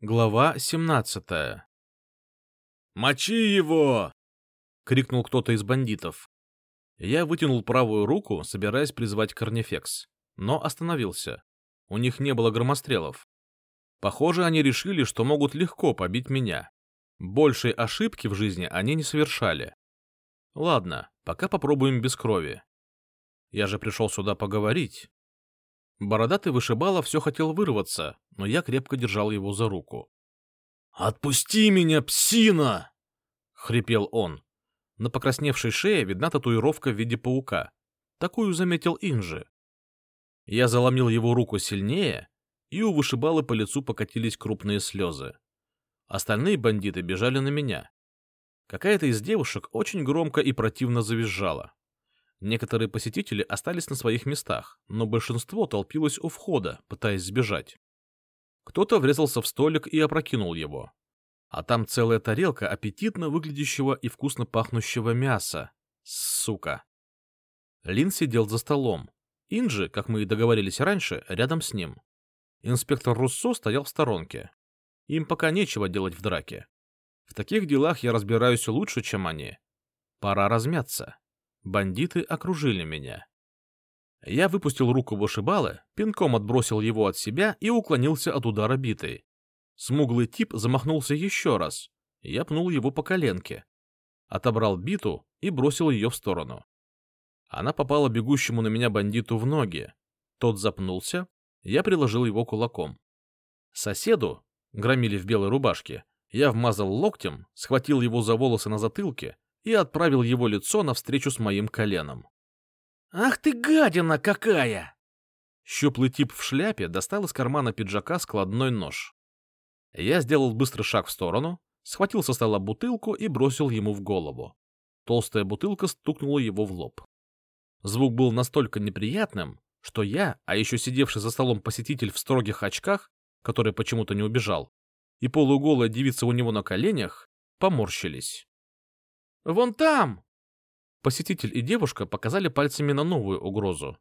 Глава 17 «Мочи его!» — крикнул кто-то из бандитов. Я вытянул правую руку, собираясь призвать Корнифекс, но остановился. У них не было громострелов. Похоже, они решили, что могут легко побить меня. Большей ошибки в жизни они не совершали. Ладно, пока попробуем без крови. Я же пришел сюда поговорить. Бородатый вышибала все хотел вырваться, но я крепко держал его за руку. «Отпусти меня, псина!» — хрипел он. На покрасневшей шее видна татуировка в виде паука. Такую заметил Инжи. Я заломил его руку сильнее, и у вышибалы по лицу покатились крупные слезы. Остальные бандиты бежали на меня. Какая-то из девушек очень громко и противно завизжала. Некоторые посетители остались на своих местах, но большинство толпилось у входа, пытаясь сбежать. Кто-то врезался в столик и опрокинул его. А там целая тарелка аппетитно выглядящего и вкусно пахнущего мяса. Сука. Лин сидел за столом. Инджи, как мы и договорились раньше, рядом с ним. Инспектор Руссо стоял в сторонке. Им пока нечего делать в драке. В таких делах я разбираюсь лучше, чем они. Пора размяться. Бандиты окружили меня. Я выпустил руку вышибалы, пинком отбросил его от себя и уклонился от удара битой. Смуглый тип замахнулся еще раз. Я пнул его по коленке. Отобрал биту и бросил ее в сторону. Она попала бегущему на меня бандиту в ноги. Тот запнулся, я приложил его кулаком. Соседу, громили в белой рубашке, я вмазал локтем, схватил его за волосы на затылке и отправил его лицо навстречу с моим коленом. «Ах ты гадина какая!» Щуплый тип в шляпе достал из кармана пиджака складной нож. Я сделал быстрый шаг в сторону, схватил со стола бутылку и бросил ему в голову. Толстая бутылка стукнула его в лоб. Звук был настолько неприятным, что я, а еще сидевший за столом посетитель в строгих очках, который почему-то не убежал, и полуголая девица у него на коленях, поморщились. «Вон там!» Посетитель и девушка показали пальцами на новую угрозу.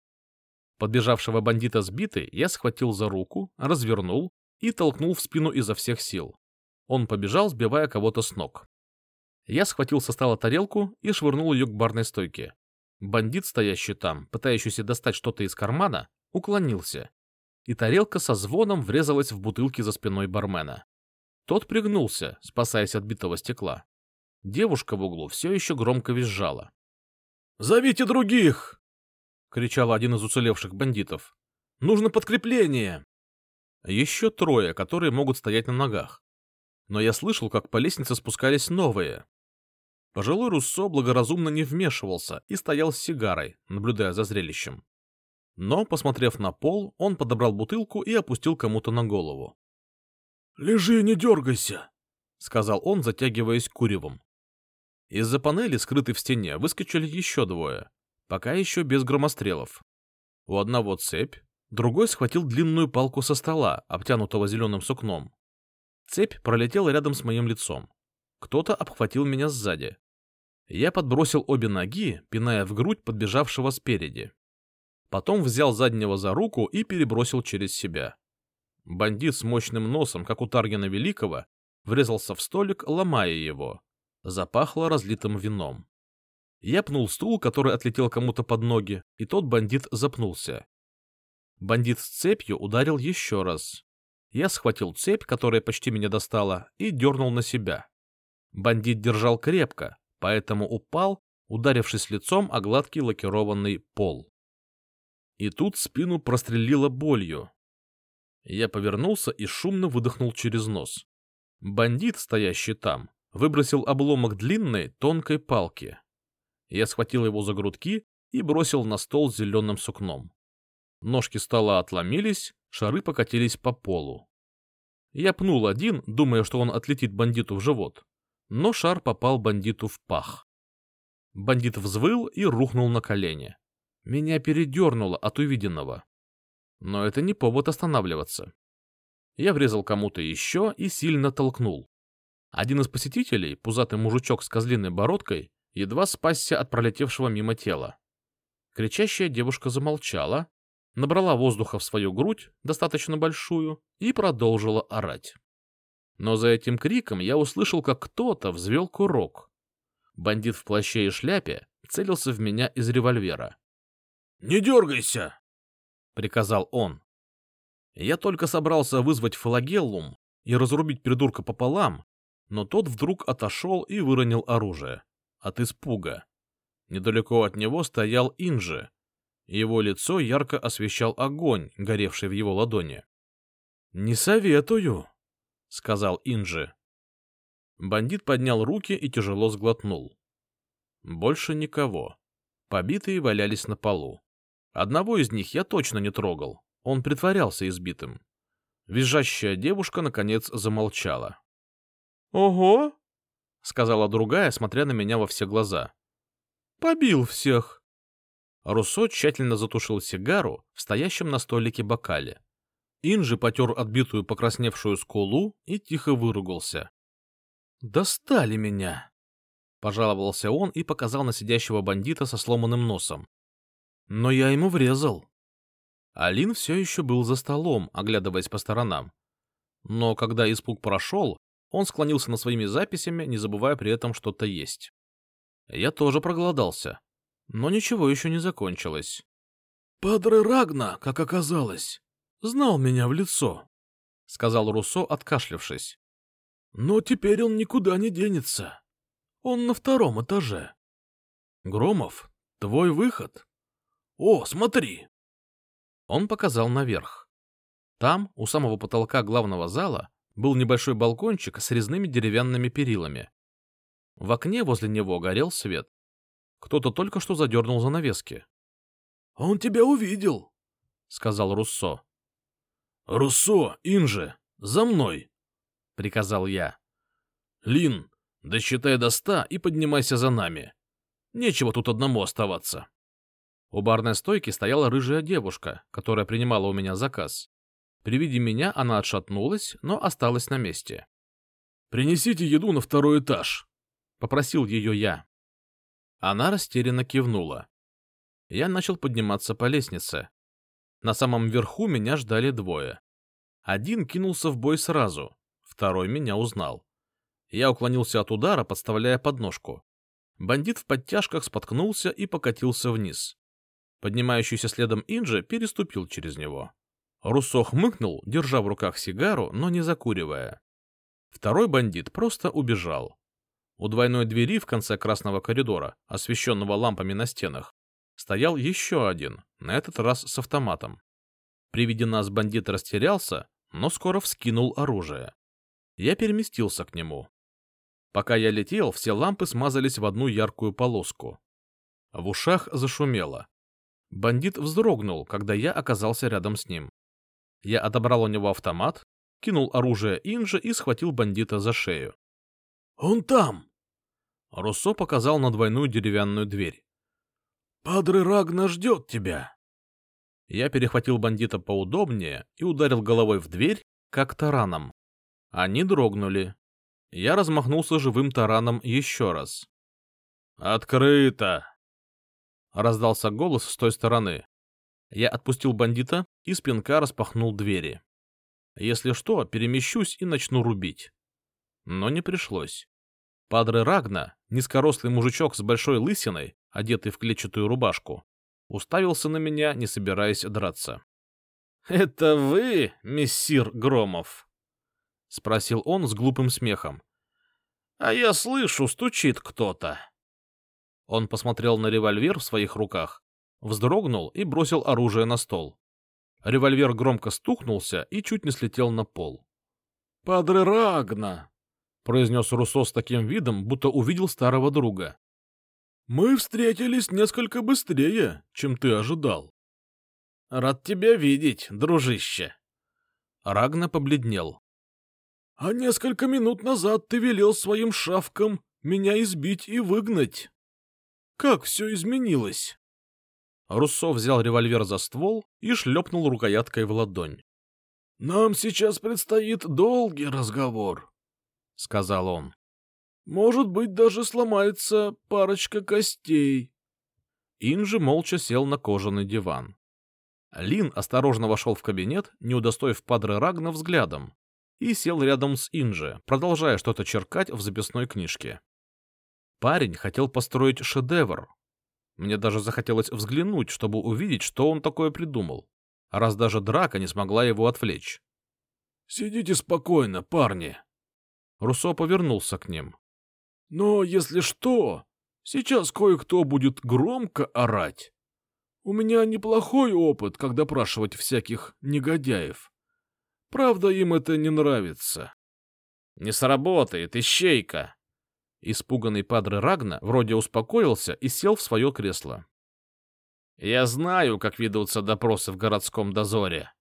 Подбежавшего бандита сбитый я схватил за руку, развернул и толкнул в спину изо всех сил. Он побежал, сбивая кого-то с ног. Я схватил со стола тарелку и швырнул ее к барной стойке. Бандит, стоящий там, пытающийся достать что-то из кармана, уклонился, и тарелка со звоном врезалась в бутылки за спиной бармена. Тот пригнулся, спасаясь от битого стекла. Девушка в углу все еще громко визжала. «Зовите других!» — кричал один из уцелевших бандитов. «Нужно подкрепление!» Еще трое, которые могут стоять на ногах. Но я слышал, как по лестнице спускались новые. Пожилой Руссо благоразумно не вмешивался и стоял с сигарой, наблюдая за зрелищем. Но, посмотрев на пол, он подобрал бутылку и опустил кому-то на голову. — Лежи, не дергайся, — сказал он, затягиваясь куревом. Из-за панели, скрытой в стене, выскочили еще двое, пока еще без громострелов. У одного цепь, Другой схватил длинную палку со стола, обтянутого зеленым сукном. Цепь пролетела рядом с моим лицом. Кто-то обхватил меня сзади. Я подбросил обе ноги, пиная в грудь подбежавшего спереди. Потом взял заднего за руку и перебросил через себя. Бандит с мощным носом, как у Таргина Великого, врезался в столик, ломая его. Запахло разлитым вином. Я пнул стул, который отлетел кому-то под ноги, и тот бандит запнулся. Бандит с цепью ударил еще раз. Я схватил цепь, которая почти меня достала, и дернул на себя. Бандит держал крепко, поэтому упал, ударившись лицом о гладкий лакированный пол. И тут спину прострелило болью. Я повернулся и шумно выдохнул через нос. Бандит, стоящий там, выбросил обломок длинной, тонкой палки. Я схватил его за грудки и бросил на стол зеленым сукном. Ножки стола отломились, шары покатились по полу. Я пнул один, думая, что он отлетит бандиту в живот, но шар попал бандиту в пах. Бандит взвыл и рухнул на колени. Меня передернуло от увиденного. Но это не повод останавливаться. Я врезал кому-то еще и сильно толкнул. Один из посетителей, пузатый мужичок с козлиной бородкой, едва спасся от пролетевшего мимо тела. Кричащая девушка замолчала, набрала воздуха в свою грудь, достаточно большую, и продолжила орать. Но за этим криком я услышал, как кто-то взвел курок. Бандит в плаще и шляпе целился в меня из револьвера. «Не дергайся!» — приказал он. Я только собрался вызвать флагеллум и разрубить придурка пополам, но тот вдруг отошел и выронил оружие. От испуга. Недалеко от него стоял Инжи. Его лицо ярко освещал огонь, горевший в его ладони. — Не советую, — сказал Инжи. Бандит поднял руки и тяжело сглотнул. Больше никого. Побитые валялись на полу. Одного из них я точно не трогал. Он притворялся избитым. Визжащая девушка, наконец, замолчала. — Ого! — сказала другая, смотря на меня во все глаза. — Побил всех. Руссо тщательно затушил сигару в стоящем на столике бокале. Инжи потер отбитую покрасневшую скулу и тихо выругался. «Достали меня!» — пожаловался он и показал на сидящего бандита со сломанным носом. «Но я ему врезал». Алин все еще был за столом, оглядываясь по сторонам. Но когда испуг прошел, он склонился над своими записями, не забывая при этом что-то есть. Я тоже проголодался, но ничего еще не закончилось. «Падре Рагна, как оказалось, знал меня в лицо», — сказал Руссо, откашлявшись. «Но теперь он никуда не денется. Он на втором этаже». «Громов, твой выход?» «О, смотри!» Он показал наверх. Там, у самого потолка главного зала, был небольшой балкончик с резными деревянными перилами. В окне возле него горел свет. Кто-то только что задернул занавески. — Он тебя увидел, — сказал Руссо. — Руссо, Инже, за мной, — приказал я. — Лин, досчитай до ста и поднимайся за нами. Нечего тут одному оставаться. У барной стойки стояла рыжая девушка, которая принимала у меня заказ. При виде меня она отшатнулась, но осталась на месте. «Принесите еду на второй этаж», — попросил ее я. Она растерянно кивнула. Я начал подниматься по лестнице. На самом верху меня ждали двое. Один кинулся в бой сразу, второй меня узнал. Я уклонился от удара, подставляя подножку. Бандит в подтяжках споткнулся и покатился вниз. Поднимающийся следом Инджи переступил через него. Руссо хмыкнул, держа в руках сигару, но не закуривая. Второй бандит просто убежал. У двойной двери в конце красного коридора, освещенного лампами на стенах, стоял еще один, на этот раз с автоматом. При виде нас бандит растерялся, но скоро вскинул оружие. Я переместился к нему. Пока я летел, все лампы смазались в одну яркую полоску. В ушах зашумело. Бандит вздрогнул, когда я оказался рядом с ним. Я отобрал у него автомат, кинул оружие Инжи и схватил бандита за шею. «Он там!» Руссо показал на двойную деревянную дверь. «Падре Рагна ждет тебя!» Я перехватил бандита поудобнее и ударил головой в дверь, как тараном. Они дрогнули. Я размахнулся живым тараном еще раз. «Открыто!» Раздался голос с той стороны. Я отпустил бандита и с пинка распахнул двери. Если что, перемещусь и начну рубить. Но не пришлось. Падре Рагна, низкорослый мужичок с большой лысиной, одетый в клетчатую рубашку, уставился на меня, не собираясь драться. — Это вы, мессир Громов? — спросил он с глупым смехом. — А я слышу, стучит кто-то. Он посмотрел на револьвер в своих руках, вздрогнул и бросил оружие на стол. Револьвер громко стукнулся и чуть не слетел на пол. — Падре Рагна! — произнес Руссо с таким видом, будто увидел старого друга. — Мы встретились несколько быстрее, чем ты ожидал. — Рад тебя видеть, дружище. Рагна побледнел. — А несколько минут назад ты велел своим шавкам меня избить и выгнать. Как все изменилось? Руссо взял револьвер за ствол и шлепнул рукояткой в ладонь. — Нам сейчас предстоит долгий разговор, — сказал он. — Может быть, даже сломается парочка костей. Инжи молча сел на кожаный диван. Лин осторожно вошел в кабинет, не удостоив Падре Рагна взглядом. и сел рядом с Инже, продолжая что-то черкать в записной книжке. Парень хотел построить шедевр. Мне даже захотелось взглянуть, чтобы увидеть, что он такое придумал, раз даже драка не смогла его отвлечь. — Сидите спокойно, парни. Руссо повернулся к ним. — Но если что, сейчас кое-кто будет громко орать. У меня неплохой опыт, как допрашивать всяких негодяев. Правда, им это не нравится. — Не сработает, ищейка! Испуганный падре Рагна вроде успокоился и сел в свое кресло. — Я знаю, как ведутся допросы в городском дозоре.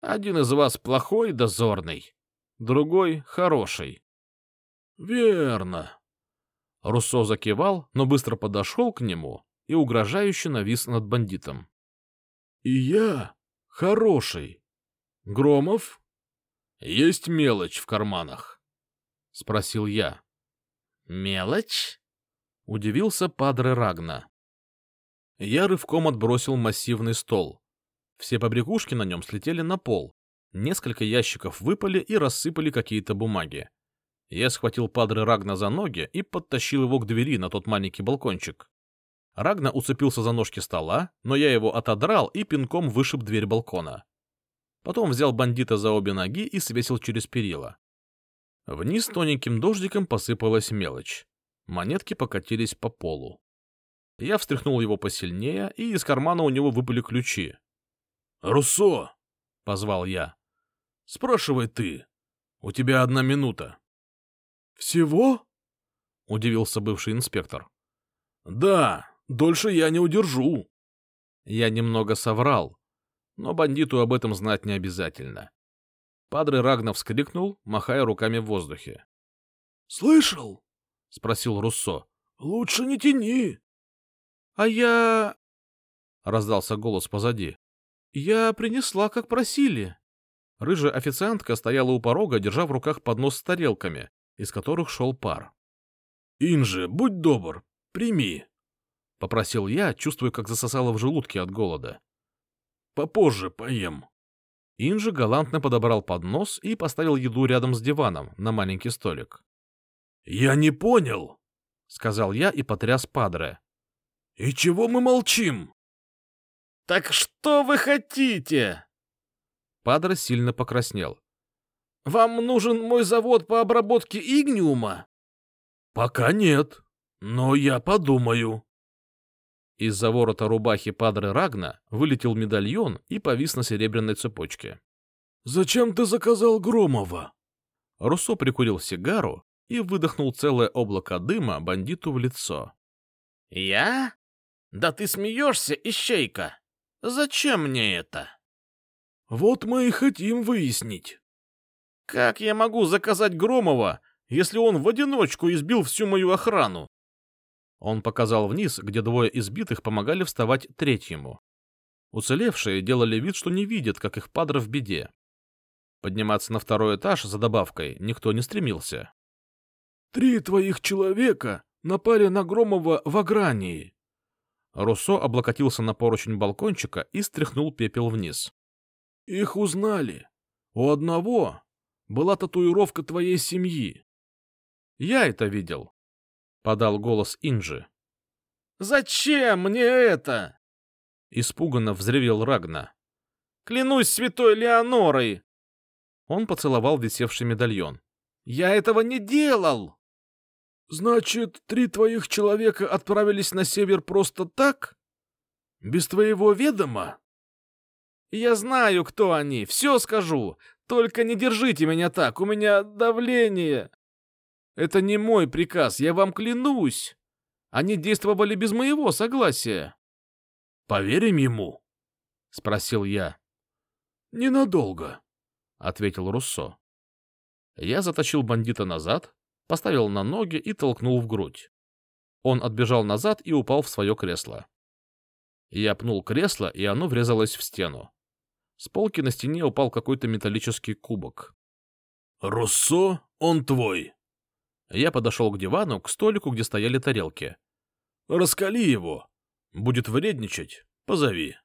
Один из вас плохой дозорный, другой — хороший. — Верно. Руссо закивал, но быстро подошел к нему и угрожающе навис над бандитом. — И я хороший. Громов? Есть мелочь в карманах? — спросил я. — Мелочь? — удивился Падре Рагна. Я рывком отбросил массивный стол. Все побрякушки на нем слетели на пол. Несколько ящиков выпали и рассыпали какие-то бумаги. Я схватил Падре Рагна за ноги и подтащил его к двери на тот маленький балкончик. Рагна уцепился за ножки стола, но я его отодрал и пинком вышиб дверь балкона. Потом взял бандита за обе ноги и свесил через перила. Вниз тоненьким дождиком посыпалась мелочь. Монетки покатились по полу. Я встряхнул его посильнее, и из кармана у него выпали ключи. — Руссо! — позвал я. — Спрашивай ты. У тебя одна минута. — Всего? — удивился бывший инспектор. — Да, Дольше я не удержу. Я немного соврал, но бандиту об этом знать не обязательно. Падре Рагнов вскрикнул, махая руками в воздухе. — Слышал? — спросил Руссо. — Лучше не тяни. — А я... — раздался голос позади. — Я принесла, как просили. Рыжая официантка стояла у порога, держа в руках поднос с тарелками, из которых шел пар. — Инжи, будь добр, прими. — попросил я, чувствуя, как засосало в желудке от голода. «Попозже поем». Инжи галантно подобрал поднос и поставил еду рядом с диваном на маленький столик. «Я не понял», — сказал я и потряс Падре. «И чего мы молчим?» «Так что вы хотите?» Падре сильно покраснел. «Вам нужен мой завод по обработке игниума?» «Пока нет, но я подумаю». Из-за ворота рубахи Падре Рагна вылетел медальон и повис на серебряной цепочке. «Зачем ты заказал Громова?» Руссо прикурил сигару и выдохнул целое облако дыма бандиту в лицо. «Я? Да ты смеешься, ищейка! Зачем мне это?» «Вот мы и хотим выяснить». «Как я могу заказать Громова, если он в одиночку избил всю мою охрану?» Он показал вниз, где двое избитых помогали вставать третьему. Уцелевшие делали вид, что не видят, как их падра в беде. Подниматься на второй этаж за добавкой никто не стремился. «Три твоих человека напали на Громова в Агрании». Руссо облокотился на поручень балкончика и стряхнул пепел вниз. «Их узнали. У одного была татуировка твоей семьи». «Я это видел», — подал голос Инджи. «Зачем мне это?» — испуганно взревел Рагна. «Клянусь святой Леонорой!» Он поцеловал висевший медальон. «Я этого не делал!» «Значит, три твоих человека отправились на север просто так? Без твоего ведома?» «Я знаю, кто они, все скажу. Только не держите меня так, у меня давление!» Это не мой приказ, я вам клянусь. Они действовали без моего согласия. Поверим ему? спросил я. Ненадолго, ответил Руссо. Я затащил бандита назад, поставил на ноги и толкнул в грудь. Он отбежал назад и упал в свое кресло. Я пнул кресло, и оно врезалось в стену. С полки на стене упал какой-то металлический кубок. «Руссо, он твой!» Я подошел к дивану, к столику, где стояли тарелки. «Раскали его. Будет вредничать. Позови».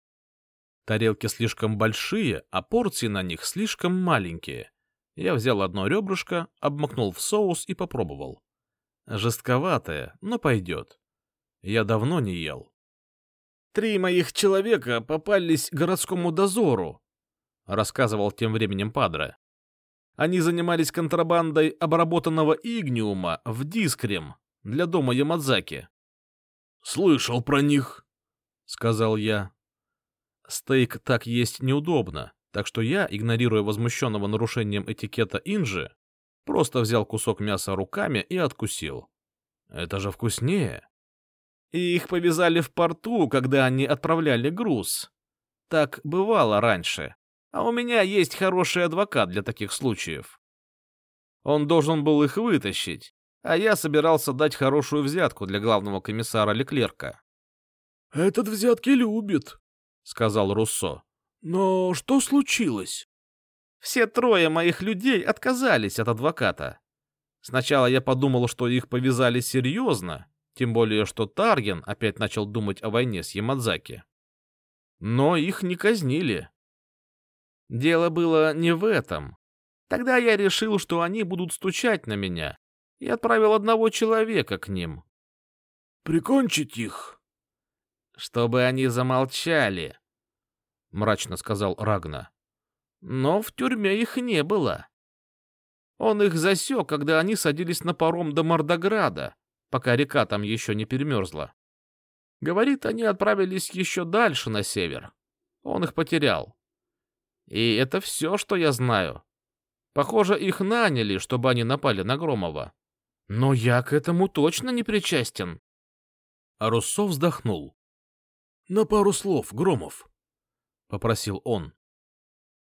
Тарелки слишком большие, а порции на них слишком маленькие. Я взял одно ребрышко, обмакнул в соус и попробовал. Жестковатое, но пойдет. Я давно не ел. Три моих человека попались городскому дозору, рассказывал тем временем Падре. Они занимались контрабандой обработанного игниума в Дискрем для дома Ямадзаки. «Слышал про них», — сказал я. Стейк так есть неудобно, так что я, игнорируя возмущенного нарушением этикета Инжи, просто взял кусок мяса руками и откусил. Это же вкуснее. И их повязали в порту, когда они отправляли груз. Так бывало раньше. А у меня есть хороший адвокат для таких случаев. Он должен был их вытащить, а я собирался дать хорошую взятку для главного комиссара Леклерка. «Этот взятки любит», — сказал Руссо. «Но что случилось?» Все трое моих людей отказались от адвоката. Сначала я подумал, что их повязали серьезно, тем более, что Тарген опять начал думать о войне с Ямадзаки. Но их не казнили. Дело было не в этом. Тогда я решил, что они будут стучать на меня, и отправил одного человека к ним. «Прикончить их?» «Чтобы они замолчали», — мрачно сказал Рагна. «Но в тюрьме их не было. Он их засек, когда они садились на паром до Мордограда, пока река там еще не перемерзла. Говорит, они отправились еще дальше на север. Он их потерял. И это все, что я знаю. Похоже, их наняли, чтобы они напали на Громова. Но я к этому точно не причастен. А Руссо вздохнул. — На пару слов, Громов, — попросил он.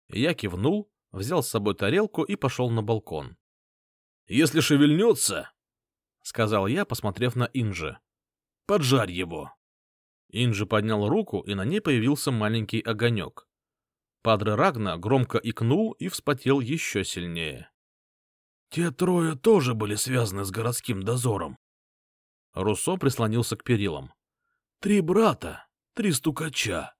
Я кивнул, взял с собой тарелку и пошел на балкон. — Если шевельнется, — сказал я, посмотрев на Инжи, — поджарь его. Инжи поднял руку, и на ней появился маленький огонек. Падре Рагна громко икнул и вспотел еще сильнее. — Те трое тоже были связаны с городским дозором. Руссо прислонился к перилам. — Три брата, три стукача.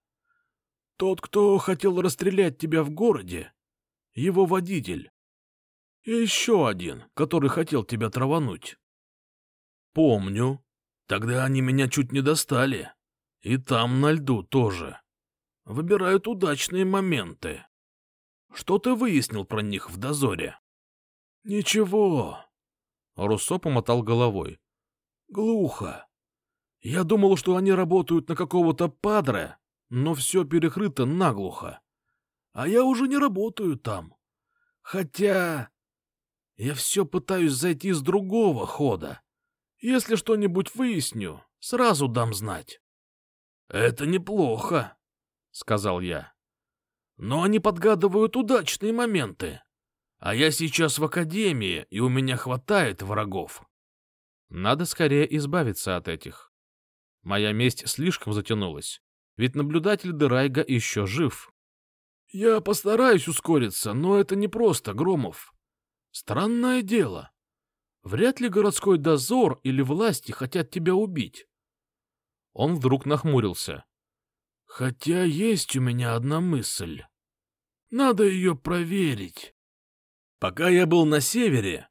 Тот, кто хотел расстрелять тебя в городе, его водитель. И еще один, который хотел тебя травануть. Помню. Тогда они меня чуть не достали. И там на льду тоже. Выбирают удачные моменты. Что ты выяснил про них в дозоре? Ничего. Руссо помотал головой. Глухо. Я думал, что они работают на какого-то падре, но все перекрыто наглухо. А я уже не работаю там. Хотя я все пытаюсь зайти с другого хода. Если что-нибудь выясню, сразу дам знать. — Это неплохо, — сказал я. — Но они подгадывают удачные моменты. А я сейчас в академии, и у меня хватает врагов. Надо скорее избавиться от этих. Моя месть слишком затянулась, ведь наблюдатель Дерайга еще жив. Я постараюсь ускориться, но это не просто, Громов. Странное дело. Вряд ли городской дозор или власти хотят тебя убить. Он вдруг нахмурился. Хотя есть у меня одна мысль. Надо ее проверить. Пока я был на севере...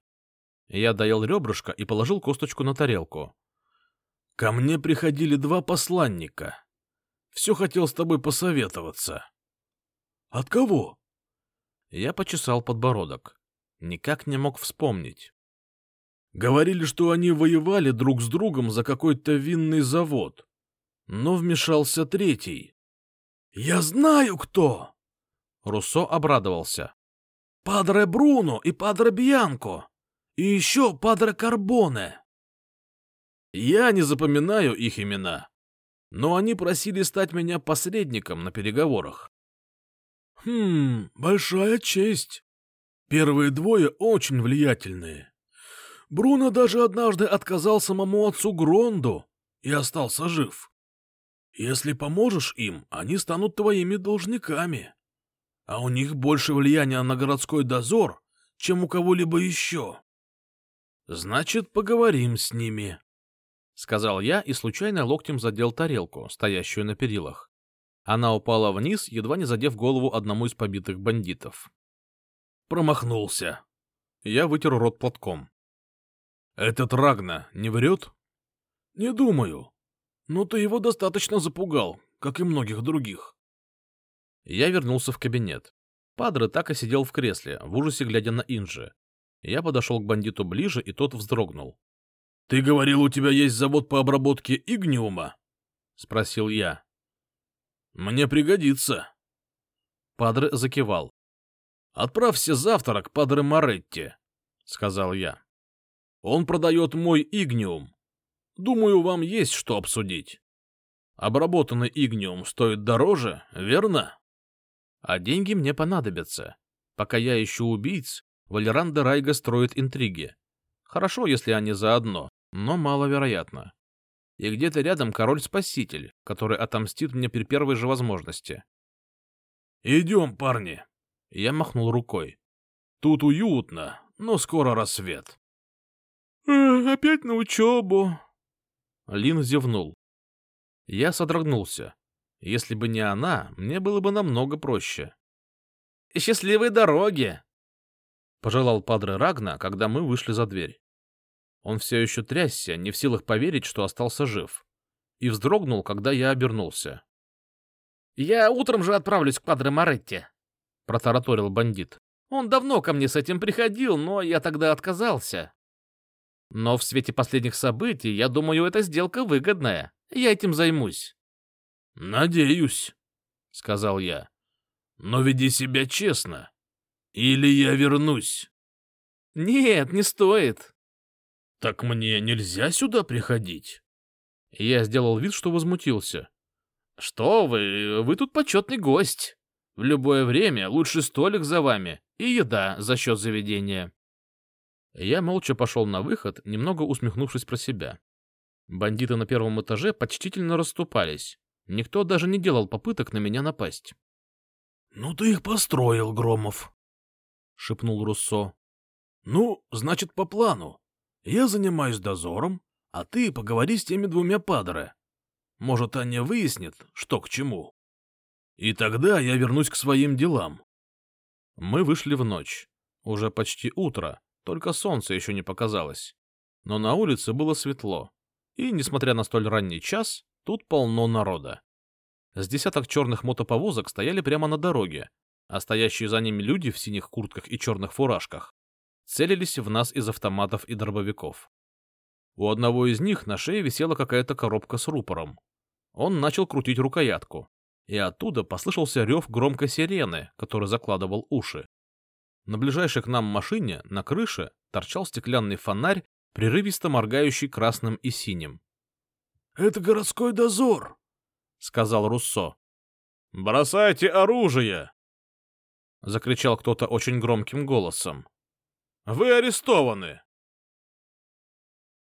Я доел ребрышко и положил косточку на тарелку. Ко мне приходили два посланника. Все хотел с тобой посоветоваться. От кого? Я почесал подбородок. Никак не мог вспомнить. Говорили, что они воевали друг с другом за какой-то винный завод. Но вмешался третий. «Я знаю, кто!» Руссо обрадовался. «Падре Бруно и Падре Бьянко! И еще Падре Карбоне!» Я не запоминаю их имена, но они просили стать меня посредником на переговорах. Хм, большая честь. Первые двое очень влиятельные. Бруно даже однажды отказал самому отцу Гронду и остался жив. Если поможешь им, они станут твоими должниками. А у них больше влияния на городской дозор, чем у кого-либо еще. Значит, поговорим с ними, — сказал я и случайно локтем задел тарелку, стоящую на перилах. Она упала вниз, едва не задев голову одному из побитых бандитов. Промахнулся. Я вытер рот платком. Этот Рагна не врет? Не думаю. Но ты его достаточно запугал, как и многих других. Я вернулся в кабинет. Падре так и сидел в кресле, в ужасе глядя на Инжи. Я подошел к бандиту ближе, и тот вздрогнул. — Ты говорил, у тебя есть завод по обработке игниума? — спросил я. — Мне пригодится. Падре закивал. — Отправься завтра к Падре Моретти, — сказал я. — Он продает мой игниум. Думаю, вам есть что обсудить. Обработанный игниум стоит дороже, верно? А деньги мне понадобятся. Пока я ищу убийц, Валеран де Райга строит интриги. Хорошо, если они заодно, но маловероятно. И где-то рядом король-спаситель, который отомстит мне при первой же возможности. «Идем, парни!» Я махнул рукой. «Тут уютно, но скоро рассвет». «Э, «Опять на учебу», Лин зевнул. Я содрогнулся. Если бы не она, мне было бы намного проще. «Счастливой дороги!» — пожелал Падре Рагна, когда мы вышли за дверь. Он все еще трясся, не в силах поверить, что остался жив, и вздрогнул, когда я обернулся. «Я утром же отправлюсь к Падре Моретти», — протараторил бандит. «Он давно ко мне с этим приходил, но я тогда отказался. Но в свете последних событий, я думаю, эта сделка выгодная. Я этим займусь. — Надеюсь, — сказал я. — Но веди себя честно. Или я вернусь. — Нет, не стоит. — Так мне нельзя сюда приходить? Я сделал вид, что возмутился. — Что вы, вы тут почетный гость. В любое время лучший столик за вами и еда за счет заведения. Я молча пошел на выход, немного усмехнувшись про себя. Бандиты на первом этаже почтительно расступались. Никто даже не делал попыток на меня напасть. — Ну ты их построил, Громов, — шепнул Руссо. — Ну, значит, по плану. Я занимаюсь дозором, а ты поговори с теми двумя падре. Может, они выяснят, что к чему. И тогда я вернусь к своим делам. Мы вышли в ночь. Уже почти утро, только солнце еще не показалось. Но на улице было светло, и, несмотря на столь ранний час, тут полно народа. С десяток черных мотоповозок стояли прямо на дороге, а стоящие за ними люди в синих куртках и черных фуражках целились в нас из автоматов и дробовиков. У одного из них на шее висела какая-то коробка с рупором. Он начал крутить рукоятку, и оттуда послышался рев громкой сирены, который закладывал уши. На ближайшей к нам машине, на крыше, торчал стеклянный фонарь, прерывисто моргающий красным и синим. — Это городской дозор, — сказал Руссо. — Бросайте оружие! — закричал кто-то очень громким голосом. — Вы арестованы!